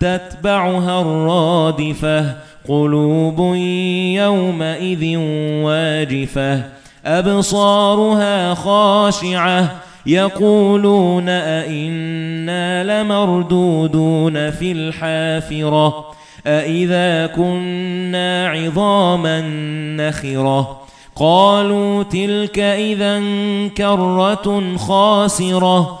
تتبعها الرادفة قُلُوبٌ يَوْمَئِذٍ وَاجِفَةٌ. أَبْصَارُهَا خَاشِعَةٌ يَقُولُونَ أَإِنَّا لَمَرْدُودُونَ فِي الْحَافِرَةِ. أَإِذَا كُنَّا عِظَامًا نَخِرَةً. قَالُوا تِلْكَ إِذًا كَرَّةٌ خَاسِرَةٌ.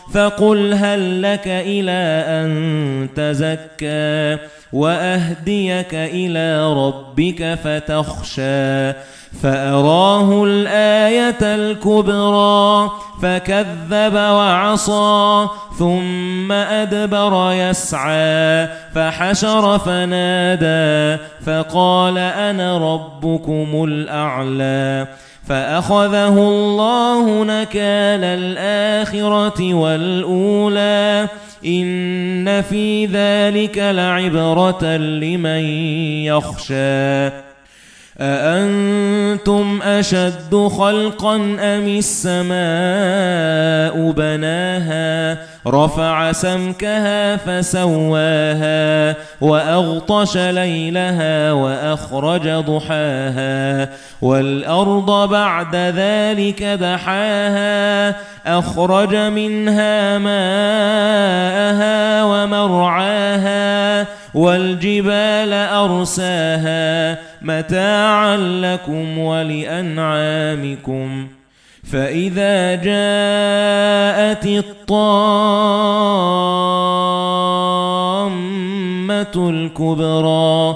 فقل هل لك إلى أن تزكى وأهديك إلى ربك فتخشى فأراه الآية الكبرى فكذب وعصى ثم أدبر يسعى فحشر فنادى فقال أنا ربكم الأعلى فأخذه الله نكال الآخرة والأولى. إن في ذلك لعبرة لمن يخشى. أأنتم أشد خلقا أم السماء بناها؟ رفع سمكها فسواها وأغطش ليلها وأخرج ضحاها والأرض بعد ذلك دحاها أخرج منها ماءها ومرعاها وَالْجِبَالَ أَرْسَاهَا مَتَاعًا لَكُمْ وَلِأَنْعَامِكُمْ. فَإِذَا جَاءَتِ الطَّامَّةُ الْكُبْرَى